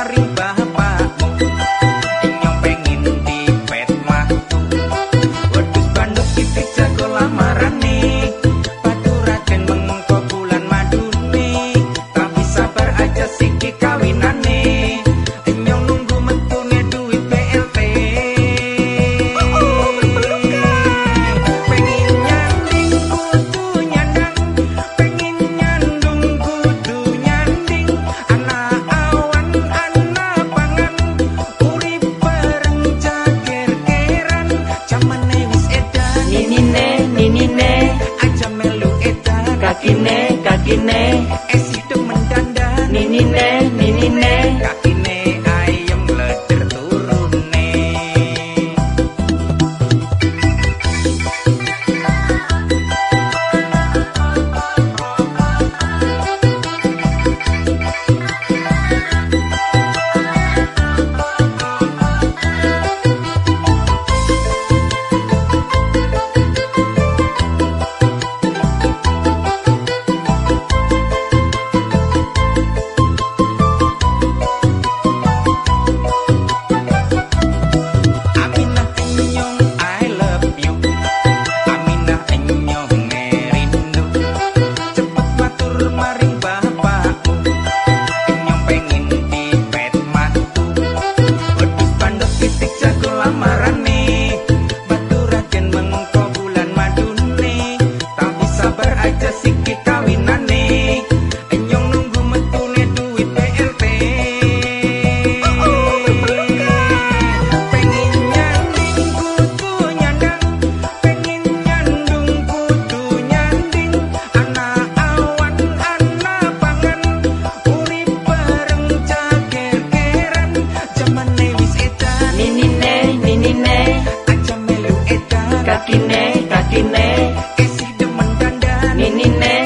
arriba. ninne